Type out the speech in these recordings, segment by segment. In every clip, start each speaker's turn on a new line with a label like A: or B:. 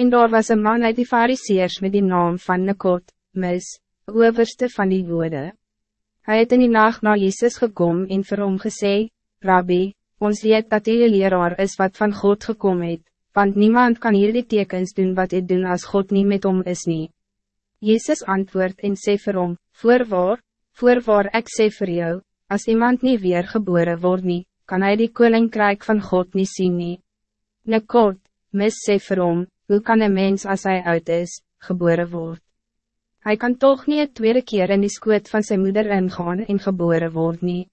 A: En daar was een man uit die fariseers met die naam van Nikot, mis, overste van die woede. Hij het in die nacht naar Jezus gekomen en vir hom gesê, Rabbi, ons weet dat die leraar is wat van God gekomen het, want niemand kan hier die tekens doen wat hij doen als God niet met hom is nie. Jezus antwoord en sê vir hom, Voorwaar, voorwaar ek sê vir jou, als iemand niet weer geboren wordt nie, kan hij die koninkrijk van God niet zien nie. Nikot, mis sê vir hom, hoe kan een mens als hij oud is, geboren wordt? Hij kan toch niet het tweede keer in die skoot van zijn moeder ingaan en geboren worden. nie.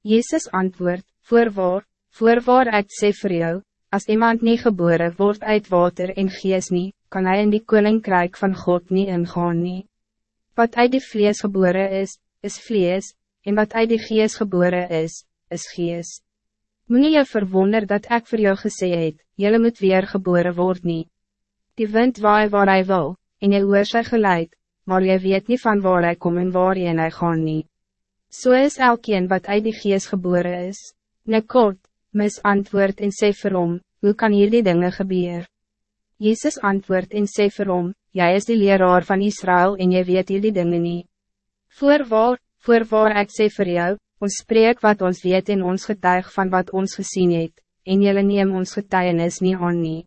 A: Jezus antwoord, voorwaar, voorwaar ek sê vir jou, als iemand niet geboren wordt uit water en gees nie, kan hij in die koninkrijk van God niet ingaan nie. Wat uit die vlees geboren is, is vlees, en wat uit die gees geboren is, is gees. Moet je verwonder dat ik voor jou gesê het, jylle moet weer geboren worden. nie. Die wind waai waar hij wil, en jy hoor sy geluid, maar jy weet niet van waar hij kom en waar jy hy gaan nie. So is elkeen wat uit die gees geboren is. Nekot, mis antwoord en sê vir hom, hoe kan hier die dinge gebeur? Jezus antwoord en sê vir hom, jy is die leraar van Israël en jy weet hier die dinge nie. Voorwaar, voorwaar ek sê vir jou, ons spreek wat ons weet en ons getuig van wat ons gezien het, en jylle neem ons getuienis nie aan nie.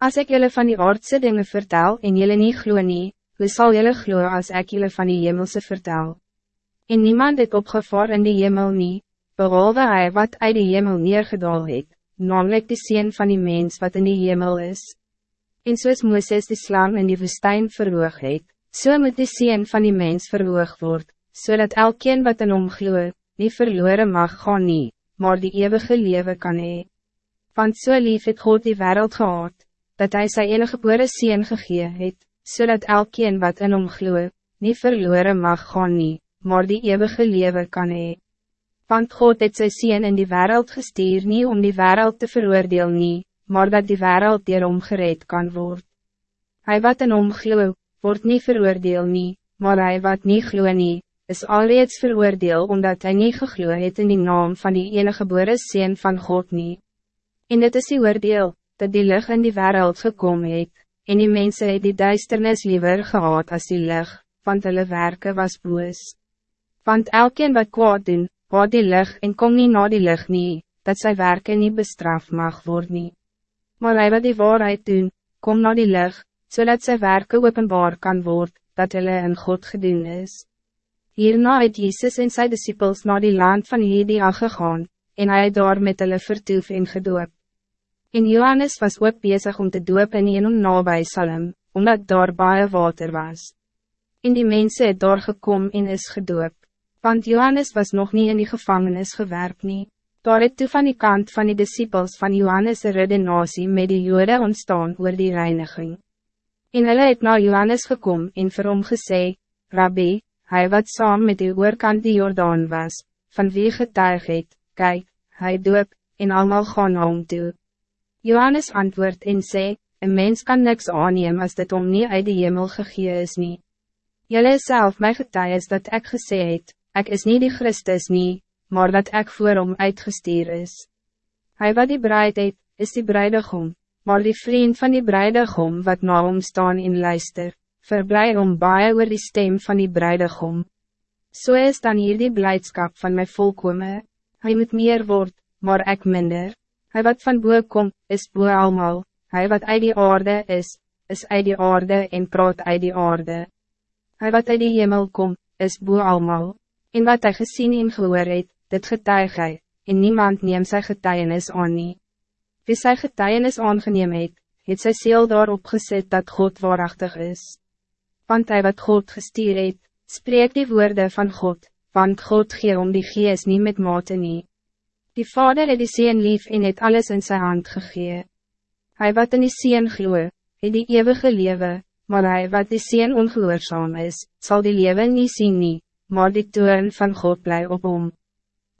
A: Als ik jullie van die aardse dingen vertel en jullie niet gloeien nie, hoe zal jullie gloeien als ik jullie van die hemelse vertel? En niemand het opgevaar in die hemel nie, behalve hij wat uit die hemel neergedaal het, namelijk de sien van die mens wat in die hemel is. En soos Mooses die slang in die woestijn verhoog het, so moet die sien van die mens verhoog word, zodat so elkeen wat in hom gloe, nie verloren mag gaan nie, maar die eeuwige leven kan hee. Want so lief het God die wereld gehad, dat hij zijn enige geboren sien gegee het, zodat so elkeen wat in hom gloe, nie verloren mag gaan nie, maar die eeuwige leven kan hee. Want God het sy sien in die wereld gestuur nie om die wereld te veroordeel nie, maar dat die wereld dier omgereed kan worden. Hij wat in hom gloe, word nie veroordeel nie, maar hij wat nie gloe nie, is alreeds veroordeel omdat hij niet gegloe het in die naam van die enige geboren sien van God nie. En dit is die oordeel, dat die lucht in die wereld gekomen het, en die mensen het die duisternis liever gehad als die lucht, want hulle werken was boos. Want elkeen wat kwaad doen, wat die lucht en kom niet na die lucht nie, dat zijn werken niet bestraf mag worden. Maar hy wat die waarheid doen, kom na die lucht, zodat zijn werken openbaar kan worden, dat hulle in God gedoen is. Hierna het Jezus en sy disciples naar die land van Jedia gegaan, en hij daar met hulle vertoef en gedoop. En Johannes was ook bezig om te doop in een nabij Salem, omdat daar baie water was. En die mensen het daar gekom en is gedoop, want Johannes was nog niet in die gevangenis gewerkt nie. Daar het toe van die kant van die disciples van Johannes een redenatie met die jode ontstaan oor die reiniging. En hulle het na Johannes gekom en vir hom gesê, Rabbi, hij wat saam met die oorkant die Jordaan was, van wie getuig het, kyk, hy doop, en allemaal gaan hom toe. Johannes antwoord en sê, een mens kan niks aanneem als dit om niet uit de hemel gegee is nie. Julle self my getuies dat ik gesê het, ek is niet die Christus nie, maar dat ik voor hom uitgestuur is. Hij wat die bruid het, is die bruidegom, maar die vriend van die bruidegom wat na hom staan in luister, verblij om baie oor die stem van die bruidegom. Zo so is dan hier die blijdschap van mijn volkome, hij moet meer word, maar ik minder. Hij wat van boe kom, is boe almal, hij wat uit die aarde is, is uit die aarde en praat uit die aarde. Hij wat uit die hemel kom, is boe almal, en wat hij gezien en gehoor het, dit getuig hy, en niemand neem sy getuienis aan nie. Wie sy getuienis aangeneem het, het sy seel daarop gezet dat God waarachtig is. Want hij wat God gestuur het, spreek die woorden van God, want God gee om die gees niet met mate nie. Die vader het die sien lief en het alles in zijn hand gegee. Hij wat in die sien gloe, het die eeuwige lewe, maar hij wat die sien ongehoorzaam is, zal die lewe niet zien nie, maar die toon van God blij op hom.